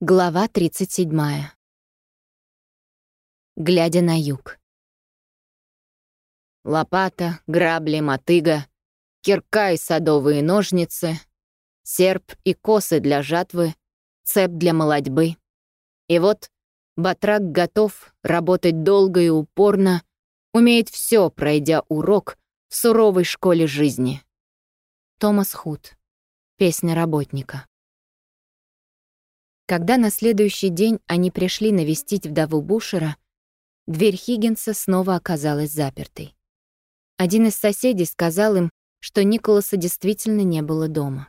Глава 37. Глядя на юг. Лопата, грабли, мотыга, кирка и садовые ножницы, серп и косы для жатвы, цеп для молодьбы. И вот батрак готов работать долго и упорно, умеет все, пройдя урок в суровой школе жизни. Томас Худ. Песня работника. Когда на следующий день они пришли навестить вдову Бушера, дверь Хиггинса снова оказалась запертой. Один из соседей сказал им, что Николаса действительно не было дома.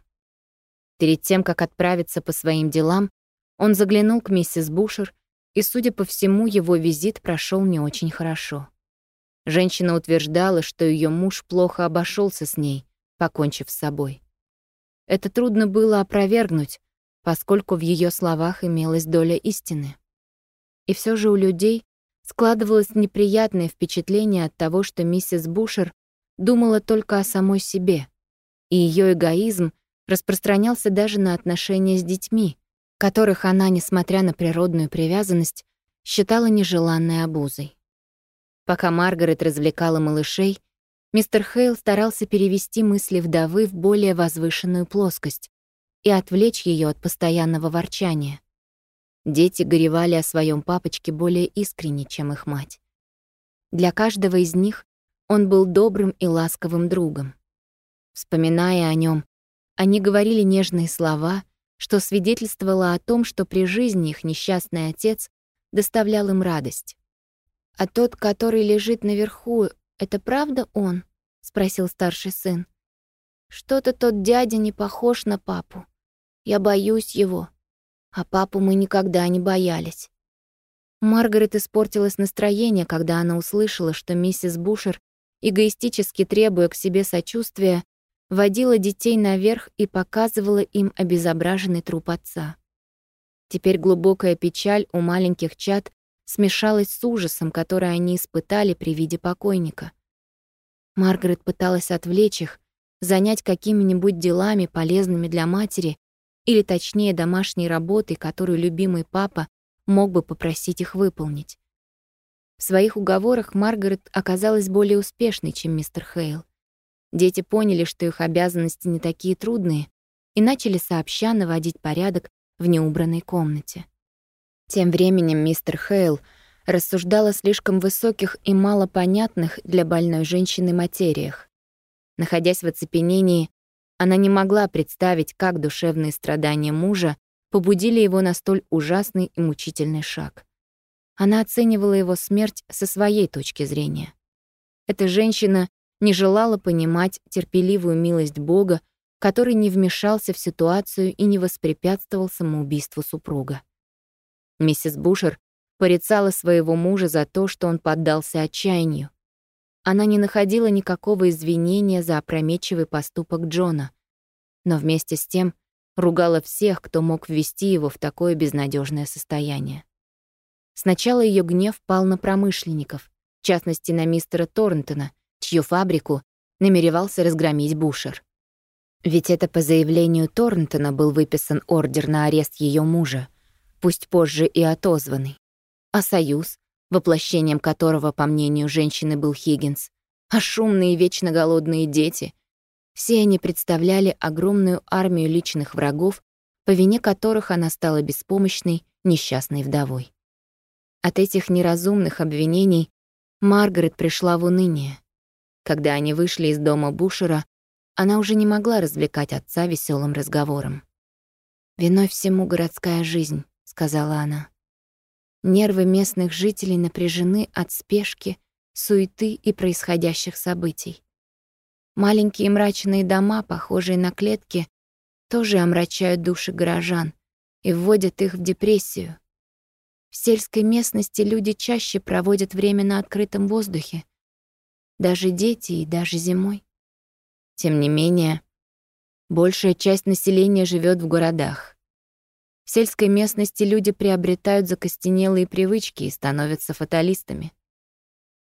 Перед тем, как отправиться по своим делам, он заглянул к миссис Бушер, и, судя по всему, его визит прошел не очень хорошо. Женщина утверждала, что ее муж плохо обошелся с ней, покончив с собой. Это трудно было опровергнуть, поскольку в ее словах имелась доля истины. И все же у людей складывалось неприятное впечатление от того, что миссис Бушер думала только о самой себе, и ее эгоизм распространялся даже на отношения с детьми, которых она, несмотря на природную привязанность, считала нежеланной обузой. Пока Маргарет развлекала малышей, мистер Хейл старался перевести мысли вдовы в более возвышенную плоскость, и отвлечь ее от постоянного ворчания. Дети горевали о своем папочке более искренне, чем их мать. Для каждого из них он был добрым и ласковым другом. Вспоминая о нем, они говорили нежные слова, что свидетельствовало о том, что при жизни их несчастный отец доставлял им радость. «А тот, который лежит наверху, это правда он?» — спросил старший сын. «Что-то тот дядя не похож на папу. Я боюсь его. А папу мы никогда не боялись. Маргарет испортилось настроение, когда она услышала, что миссис Бушер, эгоистически требуя к себе сочувствия, водила детей наверх и показывала им обезображенный труп отца. Теперь глубокая печаль у маленьких чад смешалась с ужасом, который они испытали при виде покойника. Маргарет пыталась отвлечь их, занять какими-нибудь делами, полезными для матери, или точнее домашней работы, которую любимый папа мог бы попросить их выполнить. В своих уговорах Маргарет оказалась более успешной, чем мистер Хейл. Дети поняли, что их обязанности не такие трудные, и начали сообща наводить порядок в неубранной комнате. Тем временем мистер Хейл рассуждал о слишком высоких и малопонятных для больной женщины материях. Находясь в оцепенении, она не могла представить, как душевные страдания мужа побудили его на столь ужасный и мучительный шаг. Она оценивала его смерть со своей точки зрения. Эта женщина не желала понимать терпеливую милость Бога, который не вмешался в ситуацию и не воспрепятствовал самоубийству супруга. Миссис Бушер порицала своего мужа за то, что он поддался отчаянию, она не находила никакого извинения за опрометчивый поступок Джона, но вместе с тем ругала всех, кто мог ввести его в такое безнадежное состояние. Сначала ее гнев пал на промышленников, в частности на мистера Торнтона, чью фабрику намеревался разгромить Бушер. Ведь это по заявлению Торнтона был выписан ордер на арест ее мужа, пусть позже и отозванный. А союз, воплощением которого, по мнению женщины, был Хиггинс, а шумные вечно голодные дети. Все они представляли огромную армию личных врагов, по вине которых она стала беспомощной, несчастной вдовой. От этих неразумных обвинений Маргарет пришла в уныние. Когда они вышли из дома Бушера, она уже не могла развлекать отца веселым разговором. «Виной всему городская жизнь», — сказала она. Нервы местных жителей напряжены от спешки, суеты и происходящих событий. Маленькие мрачные дома, похожие на клетки, тоже омрачают души горожан и вводят их в депрессию. В сельской местности люди чаще проводят время на открытом воздухе, даже дети и даже зимой. Тем не менее, большая часть населения живет в городах. Сельской местности люди приобретают закостенелые привычки и становятся фаталистами.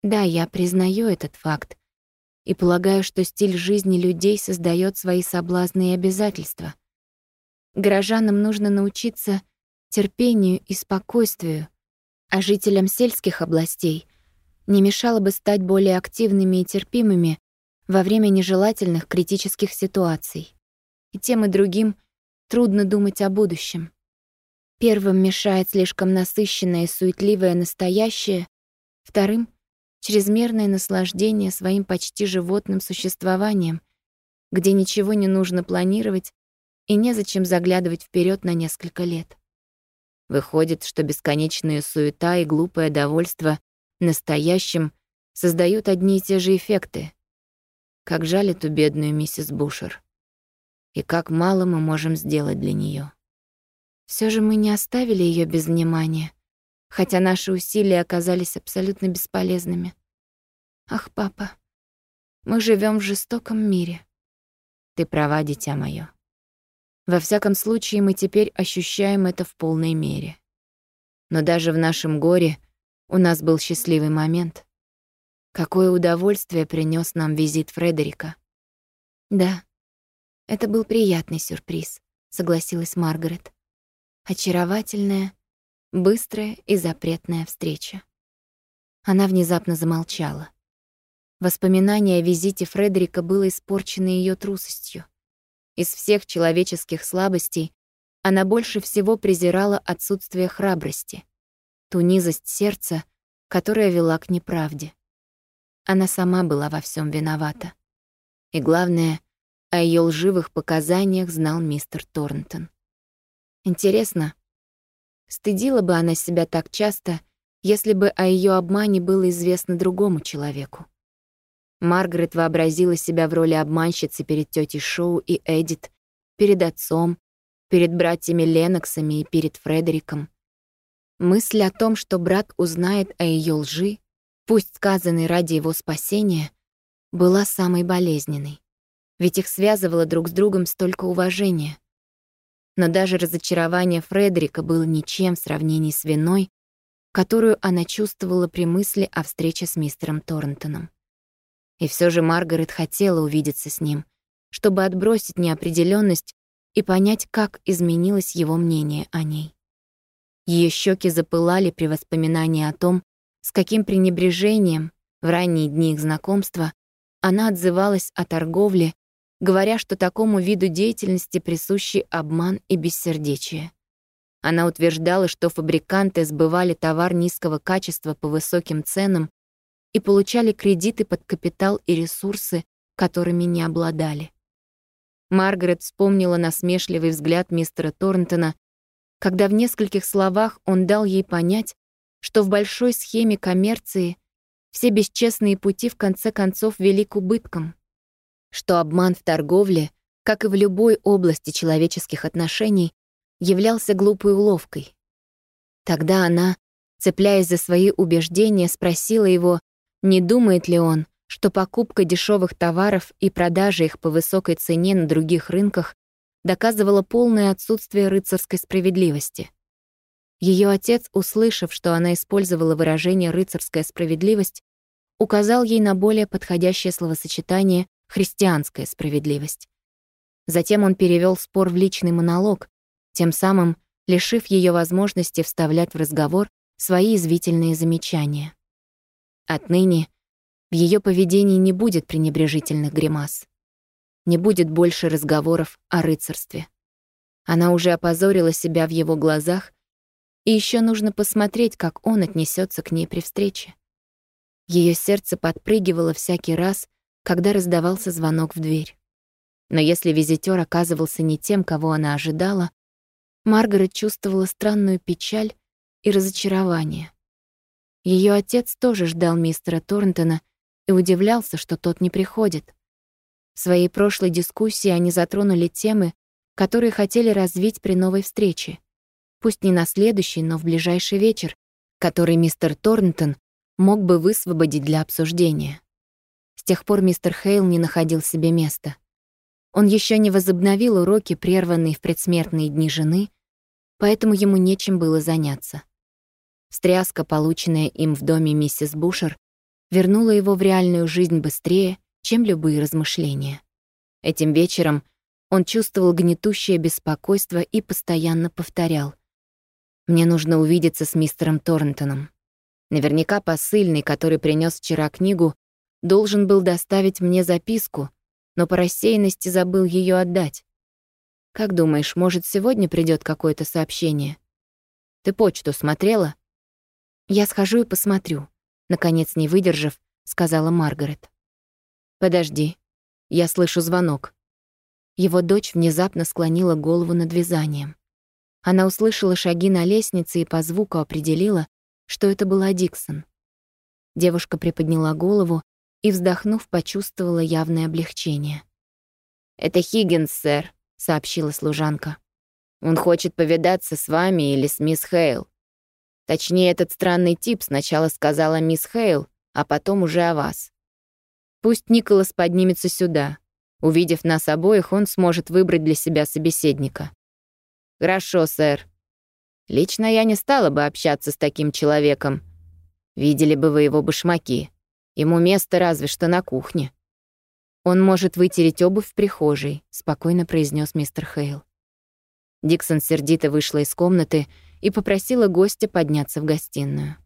Да, я признаю этот факт и полагаю, что стиль жизни людей создает свои соблазны и обязательства. Горожанам нужно научиться терпению и спокойствию, а жителям сельских областей не мешало бы стать более активными и терпимыми во время нежелательных критических ситуаций. И тем и другим трудно думать о будущем. Первым мешает слишком насыщенное и суетливое настоящее, вторым — чрезмерное наслаждение своим почти животным существованием, где ничего не нужно планировать и незачем заглядывать вперед на несколько лет. Выходит, что бесконечная суета и глупое довольство настоящим создают одни и те же эффекты. Как жаль эту бедную миссис Бушер. И как мало мы можем сделать для нее. Все же мы не оставили ее без внимания, хотя наши усилия оказались абсолютно бесполезными. Ах, папа, мы живем в жестоком мире. Ты права, дитя мое. Во всяком случае, мы теперь ощущаем это в полной мере. Но даже в нашем горе у нас был счастливый момент. Какое удовольствие принес нам визит Фредерика. Да, это был приятный сюрприз, согласилась Маргарет. Очаровательная, быстрая и запретная встреча. Она внезапно замолчала. Воспоминание о визите Фредерика было испорчено ее трусостью. Из всех человеческих слабостей она больше всего презирала отсутствие храбрости, ту низость сердца, которая вела к неправде. Она сама была во всем виновата. И главное, о ее лживых показаниях знал мистер Торнтон. Интересно, стыдила бы она себя так часто, если бы о ее обмане было известно другому человеку. Маргарет вообразила себя в роли обманщицы перед тетей Шоу и Эдит, перед отцом, перед братьями Леноксами и перед Фредериком. Мысль о том, что брат узнает о ее лжи, пусть сказанной ради его спасения, была самой болезненной. Ведь их связывало друг с другом столько уважения но даже разочарование Фредерика было ничем в сравнении с виной, которую она чувствовала при мысли о встрече с мистером Торнтоном. И все же Маргарет хотела увидеться с ним, чтобы отбросить неопределенность и понять, как изменилось его мнение о ней. Ее щеки запылали при воспоминании о том, с каким пренебрежением в ранние дни их знакомства она отзывалась о торговле говоря, что такому виду деятельности присущи обман и бессердечие. Она утверждала, что фабриканты сбывали товар низкого качества по высоким ценам и получали кредиты под капитал и ресурсы, которыми не обладали. Маргарет вспомнила насмешливый взгляд мистера Торнтона, когда в нескольких словах он дал ей понять, что в большой схеме коммерции все бесчестные пути в конце концов вели к убыткам что обман в торговле, как и в любой области человеческих отношений, являлся глупой уловкой. Тогда она, цепляясь за свои убеждения, спросила его, не думает ли он, что покупка дешевых товаров и продажа их по высокой цене на других рынках доказывала полное отсутствие рыцарской справедливости. Ее отец, услышав, что она использовала выражение «рыцарская справедливость», указал ей на более подходящее словосочетание христианская справедливость. Затем он перевел спор в личный монолог, тем самым лишив ее возможности вставлять в разговор свои извительные замечания. Отныне в ее поведении не будет пренебрежительных гримас. Не будет больше разговоров о рыцарстве. Она уже опозорила себя в его глазах, и еще нужно посмотреть, как он отнесется к ней при встрече. Ее сердце подпрыгивало всякий раз, когда раздавался звонок в дверь. Но если визитер оказывался не тем, кого она ожидала, Маргарет чувствовала странную печаль и разочарование. Ее отец тоже ждал мистера Торнтона и удивлялся, что тот не приходит. В своей прошлой дискуссии они затронули темы, которые хотели развить при новой встрече. Пусть не на следующий, но в ближайший вечер, который мистер Торнтон мог бы высвободить для обсуждения. С тех пор мистер Хейл не находил себе места. Он еще не возобновил уроки, прерванные в предсмертные дни жены, поэтому ему нечем было заняться. Встряска, полученная им в доме миссис Бушер, вернула его в реальную жизнь быстрее, чем любые размышления. Этим вечером он чувствовал гнетущее беспокойство и постоянно повторял. Мне нужно увидеться с мистером Торнтоном. Наверняка посыльный, который принес вчера книгу, должен был доставить мне записку, но по рассеянности забыл ее отдать. Как думаешь, может, сегодня придет какое-то сообщение? Ты почту смотрела? Я схожу и посмотрю. Наконец, не выдержав, сказала Маргарет. Подожди. Я слышу звонок. Его дочь внезапно склонила голову над вязанием. Она услышала шаги на лестнице и по звуку определила, что это была Диксон. Девушка приподняла голову и, вздохнув, почувствовала явное облегчение. «Это Хиггинс, сэр», — сообщила служанка. «Он хочет повидаться с вами или с мисс Хейл. Точнее, этот странный тип сначала сказал о мисс Хейл, а потом уже о вас. Пусть Николас поднимется сюда. Увидев нас обоих, он сможет выбрать для себя собеседника». «Хорошо, сэр», Лично я не стала бы общаться с таким человеком. Видели бы вы его башмаки. Ему место разве что на кухне. Он может вытереть обувь в прихожей, спокойно произнес мистер Хейл. Диксон сердито вышла из комнаты и попросила гостя подняться в гостиную.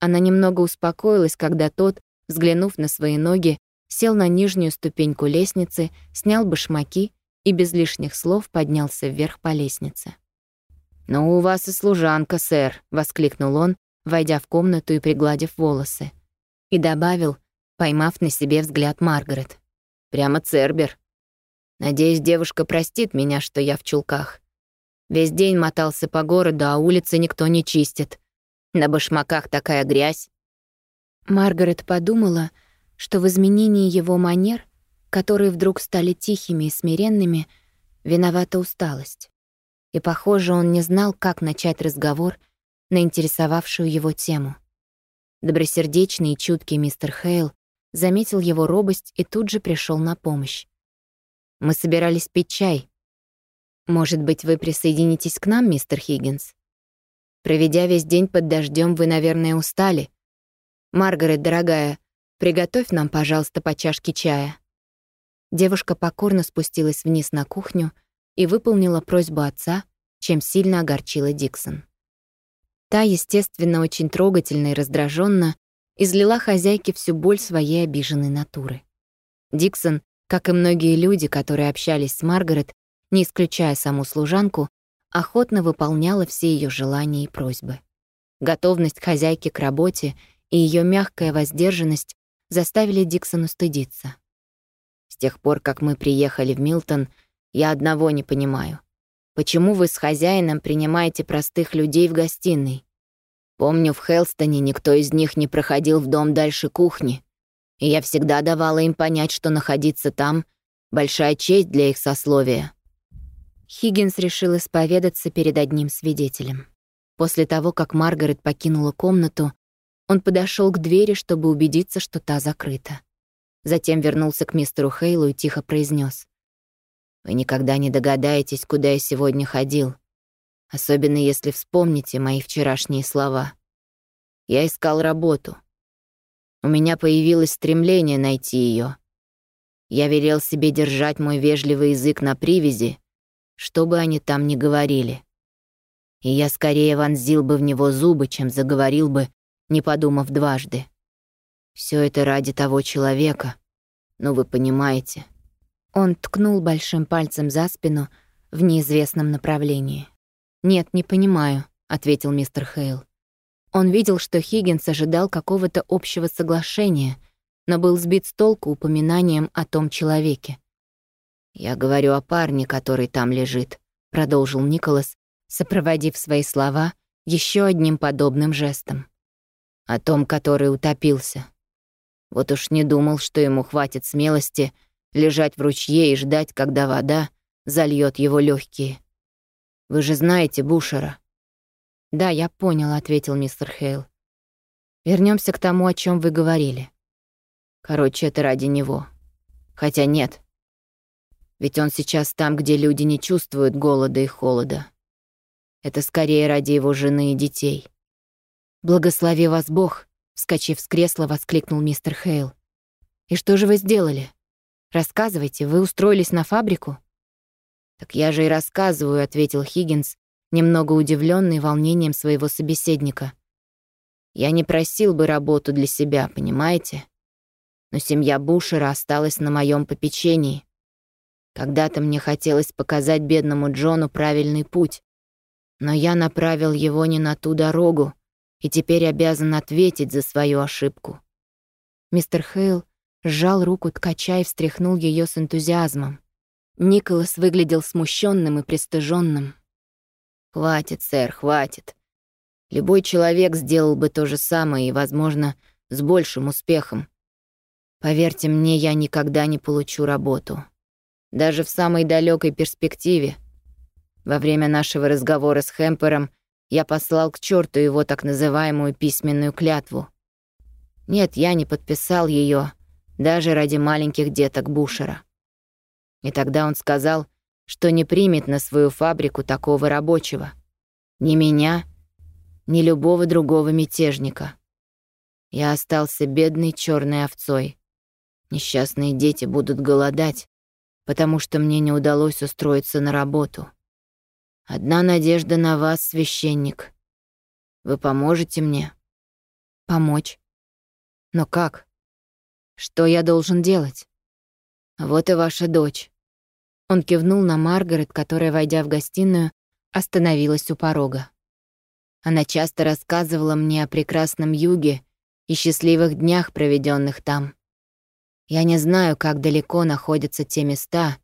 Она немного успокоилась, когда тот, взглянув на свои ноги, сел на нижнюю ступеньку лестницы, снял башмаки и без лишних слов поднялся вверх по лестнице. «Но у вас и служанка, сэр», — воскликнул он, войдя в комнату и пригладив волосы. И добавил, поймав на себе взгляд Маргарет. «Прямо Цербер. Надеюсь, девушка простит меня, что я в чулках. Весь день мотался по городу, а улицы никто не чистит. На башмаках такая грязь». Маргарет подумала, что в изменении его манер, которые вдруг стали тихими и смиренными, виновата усталость и, похоже, он не знал, как начать разговор на интересовавшую его тему. Добросердечный и чуткий мистер Хейл заметил его робость и тут же пришел на помощь. «Мы собирались пить чай. Может быть, вы присоединитесь к нам, мистер Хиггинс? Проведя весь день под дождем, вы, наверное, устали. Маргарет, дорогая, приготовь нам, пожалуйста, по чашке чая». Девушка покорно спустилась вниз на кухню и выполнила просьбу отца, чем сильно огорчила Диксон. Та, естественно, очень трогательно и раздраженно излила хозяйке всю боль своей обиженной натуры. Диксон, как и многие люди, которые общались с Маргарет, не исключая саму служанку, охотно выполняла все ее желания и просьбы. Готовность хозяйки к работе и ее мягкая воздержанность заставили Диксона стыдиться. С тех пор, как мы приехали в Милтон, я одного не понимаю. Почему вы с хозяином принимаете простых людей в гостиной? Помню, в Хелстоне никто из них не проходил в дом дальше кухни, и я всегда давала им понять, что находиться там — большая честь для их сословия. Хиггинс решил исповедаться перед одним свидетелем. После того, как Маргарет покинула комнату, он подошел к двери, чтобы убедиться, что та закрыта. Затем вернулся к мистеру Хейлу и тихо произнес: вы никогда не догадаетесь, куда я сегодня ходил. Особенно если вспомните мои вчерашние слова. Я искал работу. У меня появилось стремление найти ее. Я велел себе держать мой вежливый язык на привязи, что бы они там ни говорили. И я скорее вонзил бы в него зубы, чем заговорил бы, не подумав дважды. Все это ради того человека, ну вы понимаете. Он ткнул большим пальцем за спину в неизвестном направлении. «Нет, не понимаю», — ответил мистер Хейл. Он видел, что Хиггинс ожидал какого-то общего соглашения, но был сбит с толку упоминанием о том человеке. «Я говорю о парне, который там лежит», — продолжил Николас, сопроводив свои слова еще одним подобным жестом. «О том, который утопился. Вот уж не думал, что ему хватит смелости — лежать в ручье и ждать, когда вода зальет его легкие. Вы же знаете Бушера. Да, я понял, ответил мистер Хейл. Вернемся к тому, о чем вы говорили. Короче, это ради него. Хотя нет. Ведь он сейчас там, где люди не чувствуют голода и холода. Это скорее ради его жены и детей. «Благослови вас Бог!» — вскочив с кресла, воскликнул мистер Хейл. «И что же вы сделали?» Рассказывайте, вы устроились на фабрику?» «Так я же и рассказываю», — ответил Хиггинс, немного удивленный волнением своего собеседника. «Я не просил бы работу для себя, понимаете? Но семья Бушера осталась на моем попечении. Когда-то мне хотелось показать бедному Джону правильный путь, но я направил его не на ту дорогу и теперь обязан ответить за свою ошибку. Мистер Хейл сжал руку ткача и встряхнул ее с энтузиазмом. Николас выглядел смущенным и пристыженным. «Хватит, сэр, хватит. Любой человек сделал бы то же самое и, возможно, с большим успехом. Поверьте мне, я никогда не получу работу. Даже в самой далекой перспективе. Во время нашего разговора с Хэмпером я послал к черту его так называемую письменную клятву. Нет, я не подписал ее, даже ради маленьких деток Бушера. И тогда он сказал, что не примет на свою фабрику такого рабочего. Ни меня, ни любого другого мятежника. Я остался бедной черной овцой. Несчастные дети будут голодать, потому что мне не удалось устроиться на работу. Одна надежда на вас, священник. Вы поможете мне? Помочь. Но как? Что я должен делать? Вот и ваша дочь. Он кивнул на Маргарет, которая, войдя в гостиную, остановилась у порога. Она часто рассказывала мне о прекрасном юге и счастливых днях, проведенных там. Я не знаю, как далеко находятся те места,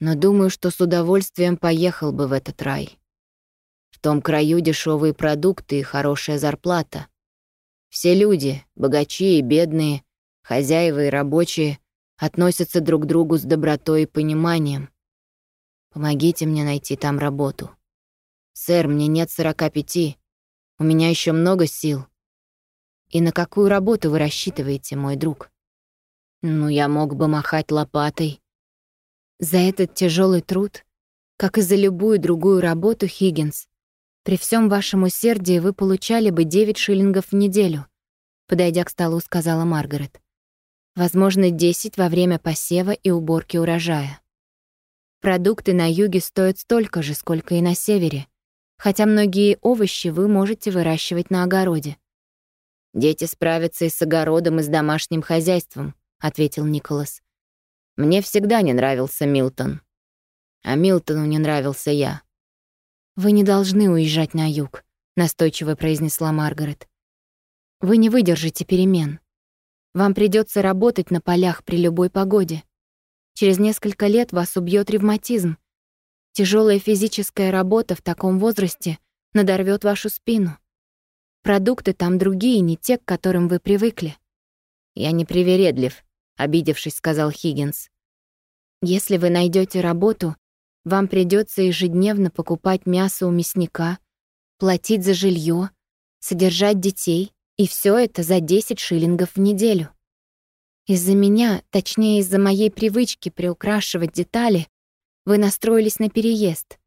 но думаю, что с удовольствием поехал бы в этот рай. В том краю дешевые продукты и хорошая зарплата. Все люди, богачи и бедные, хозяева и рабочие, относятся друг к другу с добротой и пониманием. Помогите мне найти там работу. Сэр, мне нет сорока пяти. У меня еще много сил. И на какую работу вы рассчитываете, мой друг? Ну, я мог бы махать лопатой. За этот тяжелый труд, как и за любую другую работу, Хиггинс, при всем вашем усердии вы получали бы 9 шиллингов в неделю, подойдя к столу, сказала Маргарет. Возможно, 10 во время посева и уборки урожая. Продукты на юге стоят столько же, сколько и на севере, хотя многие овощи вы можете выращивать на огороде. Дети справятся и с огородом, и с домашним хозяйством, ответил Николас. Мне всегда не нравился Милтон. А Милтону не нравился я. Вы не должны уезжать на юг, настойчиво произнесла Маргарет. Вы не выдержите перемен. Вам придется работать на полях при любой погоде. Через несколько лет вас убьет ревматизм. Тяжелая физическая работа в таком возрасте надорвет вашу спину. Продукты там другие, не те, к которым вы привыкли. Я не привередлив, обидевшись, сказал Хиггинс. Если вы найдете работу, вам придется ежедневно покупать мясо у мясника, платить за жилье, содержать детей, и все это за 10 шиллингов в неделю. Из-за меня, точнее из-за моей привычки приукрашивать детали, вы настроились на переезд.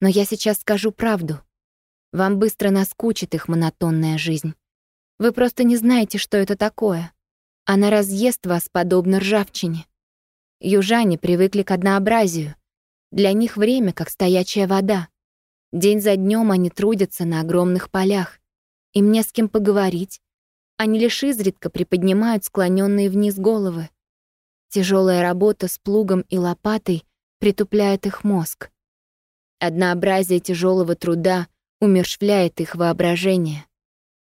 Но я сейчас скажу правду. Вам быстро наскучит их монотонная жизнь. Вы просто не знаете, что это такое. Она разъест вас, подобно ржавчине. Южане привыкли к однообразию. Для них время как стоячая вода. День за днем они трудятся на огромных полях. Им не с кем поговорить. Они лишь изредка приподнимают склоненные вниз головы. Тяжелая работа с плугом и лопатой притупляет их мозг. Однообразие тяжелого труда умершвляет их воображение.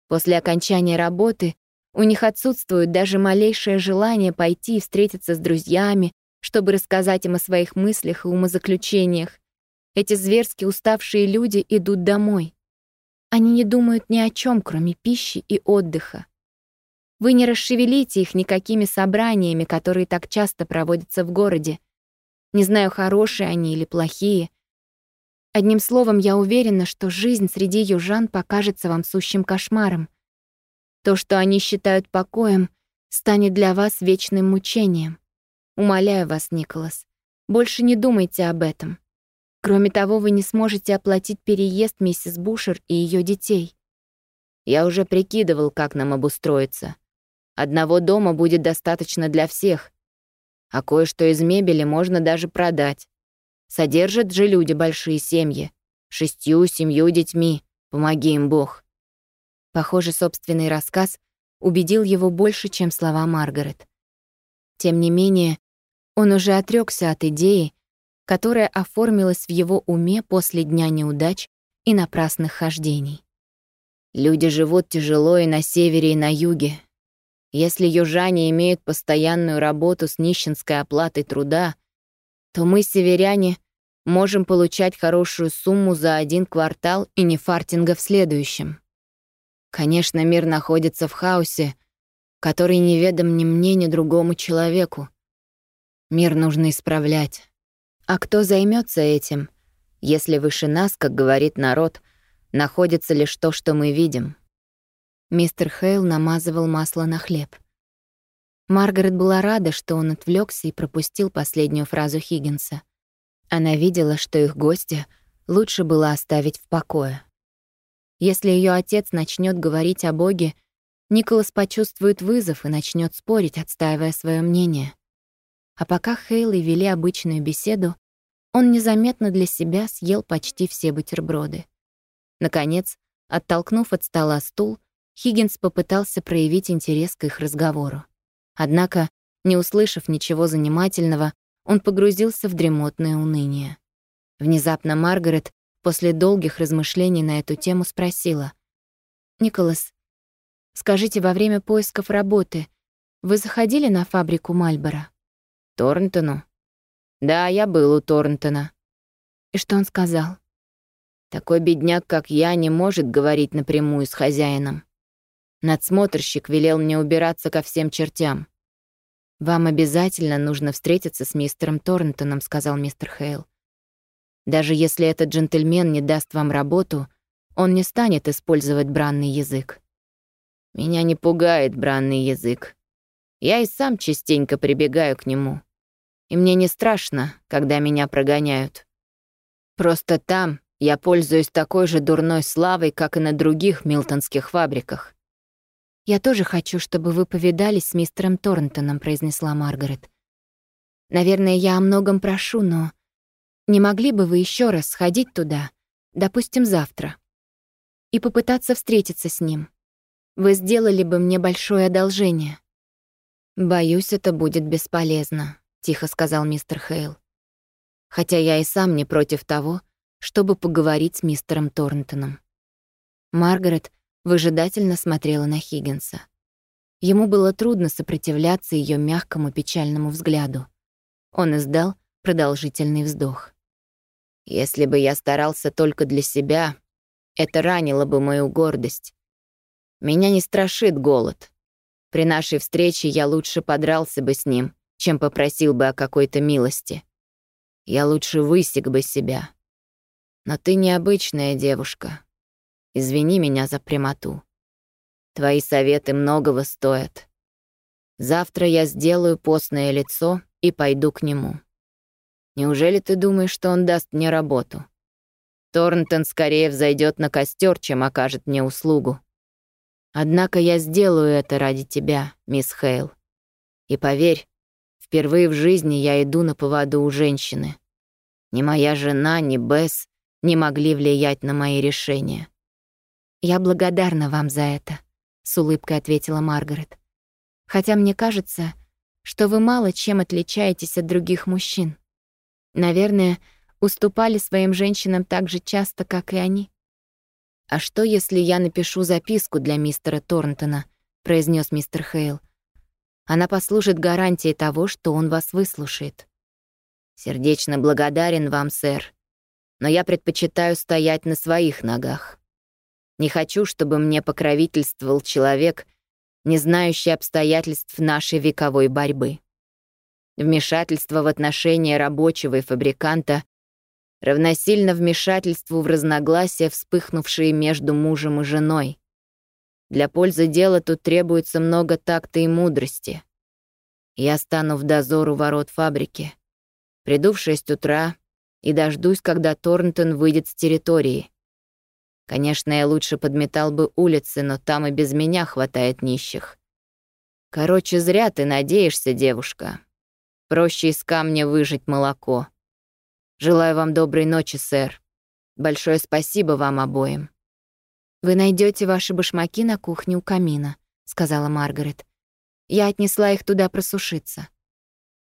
После окончания работы у них отсутствует даже малейшее желание пойти и встретиться с друзьями, чтобы рассказать им о своих мыслях и умозаключениях. Эти зверски уставшие люди идут домой. Они не думают ни о чем, кроме пищи и отдыха. Вы не расшевелите их никакими собраниями, которые так часто проводятся в городе. Не знаю, хорошие они или плохие. Одним словом, я уверена, что жизнь среди южан покажется вам сущим кошмаром. То, что они считают покоем, станет для вас вечным мучением. Умоляю вас, Николас, больше не думайте об этом. Кроме того, вы не сможете оплатить переезд миссис Бушер и ее детей. Я уже прикидывал, как нам обустроиться. Одного дома будет достаточно для всех. А кое-что из мебели можно даже продать. Содержат же люди большие семьи. Шестью-семью детьми. Помоги им, Бог». Похоже, собственный рассказ убедил его больше, чем слова Маргарет. Тем не менее, он уже отрёкся от идеи, которая оформилась в его уме после дня неудач и напрасных хождений. Люди живут тяжело и на севере, и на юге. Если южане имеют постоянную работу с нищенской оплатой труда, то мы, северяне, можем получать хорошую сумму за один квартал и не фартинга в следующем. Конечно, мир находится в хаосе, который неведом ни мне, ни другому человеку. Мир нужно исправлять. А кто займется этим, если выше нас, как говорит народ, находится лишь то, что мы видим? Мистер Хейл намазывал масло на хлеб. Маргарет была рада, что он отвлекся и пропустил последнюю фразу Хиггинса. Она видела, что их гостя лучше было оставить в покое. Если ее отец начнет говорить о Боге, Николас почувствует вызов и начнет спорить, отстаивая свое мнение. А пока Хейл и вели обычную беседу, он незаметно для себя съел почти все бутерброды. Наконец, оттолкнув от стола стул, Хиггинс попытался проявить интерес к их разговору. Однако, не услышав ничего занимательного, он погрузился в дремотное уныние. Внезапно Маргарет после долгих размышлений на эту тему спросила. «Николас, скажите, во время поисков работы вы заходили на фабрику Мальбора?» «Торнтону?» «Да, я был у Торнтона». «И что он сказал?» «Такой бедняк, как я, не может говорить напрямую с хозяином. Надсмотрщик велел мне убираться ко всем чертям». «Вам обязательно нужно встретиться с мистером Торнтоном», — сказал мистер Хейл. Даже если этот джентльмен не даст вам работу, он не станет использовать бранный язык. Меня не пугает бранный язык. Я и сам частенько прибегаю к нему. И мне не страшно, когда меня прогоняют. Просто там я пользуюсь такой же дурной славой, как и на других милтонских фабриках. «Я тоже хочу, чтобы вы повидались с мистером Торнтоном», — произнесла Маргарет. «Наверное, я о многом прошу, но не могли бы вы еще раз сходить туда, допустим, завтра, и попытаться встретиться с ним? Вы сделали бы мне большое одолжение». «Боюсь, это будет бесполезно», — тихо сказал мистер Хейл. «Хотя я и сам не против того, чтобы поговорить с мистером Торнтоном». Маргарет выжидательно смотрела на Хиггинса. Ему было трудно сопротивляться ее мягкому печальному взгляду. Он издал продолжительный вздох. Если бы я старался только для себя, это ранило бы мою гордость. Меня не страшит голод. При нашей встрече я лучше подрался бы с ним, чем попросил бы о какой-то милости. Я лучше высек бы себя. Но ты необычная девушка. Извини меня за прямоту. Твои советы многого стоят. Завтра я сделаю постное лицо и пойду к нему. Неужели ты думаешь, что он даст мне работу? Торнтон скорее взойдет на костер, чем окажет мне услугу. Однако я сделаю это ради тебя, мисс Хейл. И поверь, впервые в жизни я иду на поводу у женщины. Ни моя жена, ни Бесс не могли влиять на мои решения. «Я благодарна вам за это», — с улыбкой ответила Маргарет. «Хотя мне кажется, что вы мало чем отличаетесь от других мужчин. Наверное, уступали своим женщинам так же часто, как и они. «А что, если я напишу записку для мистера Торнтона?» — произнес мистер Хейл. «Она послужит гарантией того, что он вас выслушает». «Сердечно благодарен вам, сэр, но я предпочитаю стоять на своих ногах. Не хочу, чтобы мне покровительствовал человек, не знающий обстоятельств нашей вековой борьбы». Вмешательство в отношения рабочего и фабриканта равносильно вмешательству в разногласия, вспыхнувшие между мужем и женой. Для пользы дела тут требуется много такта и мудрости. Я стану в дозор у ворот фабрики. Приду в шесть утра и дождусь, когда Торнтон выйдет с территории. Конечно, я лучше подметал бы улицы, но там и без меня хватает нищих. Короче, зря ты надеешься, девушка. Проще из камня выжать молоко. Желаю вам доброй ночи, сэр. Большое спасибо вам обоим. Вы найдете ваши башмаки на кухне у камина, сказала Маргарет. Я отнесла их туда просушиться.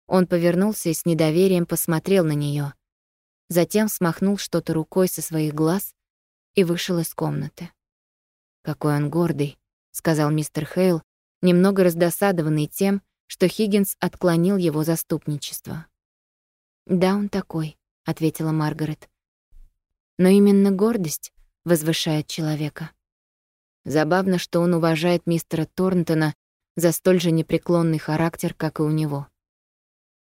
Он повернулся и с недоверием посмотрел на нее, Затем смахнул что-то рукой со своих глаз и вышел из комнаты. «Какой он гордый», — сказал мистер Хейл, немного раздосадованный тем, что Хиггинс отклонил его заступничество. «Да, он такой», — ответила Маргарет. «Но именно гордость возвышает человека. Забавно, что он уважает мистера Торнтона за столь же непреклонный характер, как и у него.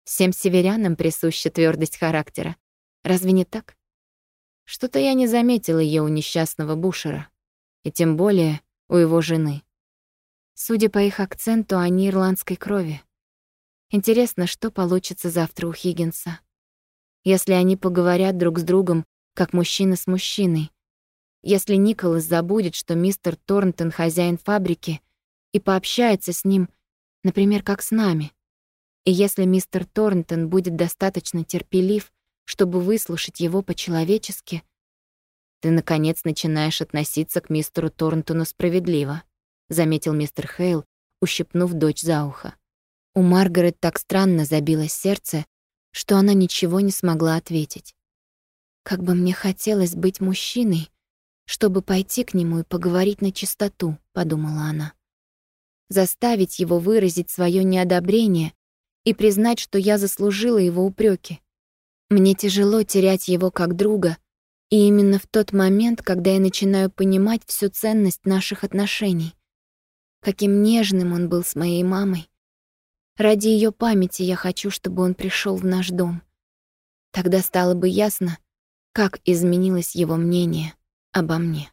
Всем северянам присуща твердость характера. Разве не так? Что-то я не заметила ее у несчастного Бушера, и тем более у его жены. Судя по их акценту, они ирландской крови. Интересно, что получится завтра у Хиггинса. Если они поговорят друг с другом, как мужчина с мужчиной. Если Николас забудет, что мистер Торнтон хозяин фабрики, и пообщается с ним, например, как с нами. И если мистер Торнтон будет достаточно терпелив, чтобы выслушать его по-человечески, ты, наконец, начинаешь относиться к мистеру Торнтону справедливо, заметил мистер Хейл, ущипнув дочь за ухо. У Маргарет так странно забилось сердце, что она ничего не смогла ответить. Как бы мне хотелось быть мужчиной, чтобы пойти к нему и поговорить на чистоту, подумала она заставить его выразить свое неодобрение и признать, что я заслужила его упреки. Мне тяжело терять его как друга, и именно в тот момент, когда я начинаю понимать всю ценность наших отношений. Каким нежным он был с моей мамой. Ради ее памяти я хочу, чтобы он пришел в наш дом. Тогда стало бы ясно, как изменилось его мнение обо мне.